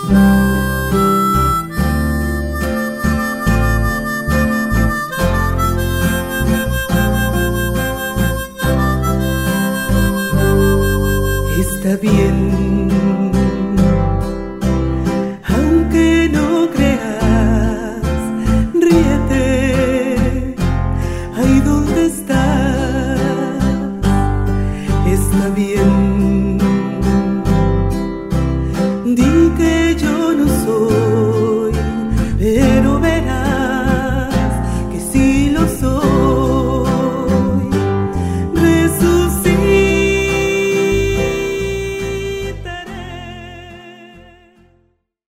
Está bien, aunque no creas, ríete, ahí donde estás. Está bien. que yo